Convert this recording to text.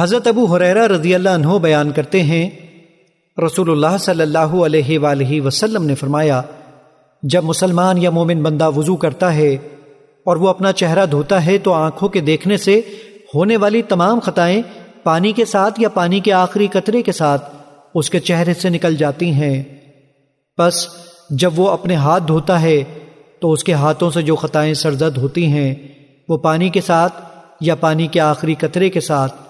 حضرت ابو حریرہ رضی اللہ عنہ بیان کرتے ہیں، رسول اللہ صلی اللہ علیہ وآلہ وسلم نے فرمایا، جب مسلمان یا مومن بندہ وضو کرتا ہے اور وہ اپنا چہرہ دھوتا ہے تو آنکھوں کے دیکھنے سے ہونے والی تمام خطائیں پانی کے ساتھ یا پانی کے آخری قطرے کے ساتھ اس کے چہرے سے نکل جاتی ہیں۔ بس جب وہ اپنے ہاتھ دھوتا ہے تو اس کے ہاتھوں سے جو خطائیں سرزد ہوتی ہیں، وہ پانی کے ساتھ یا پانی کے آخری قطرے کے ساتھ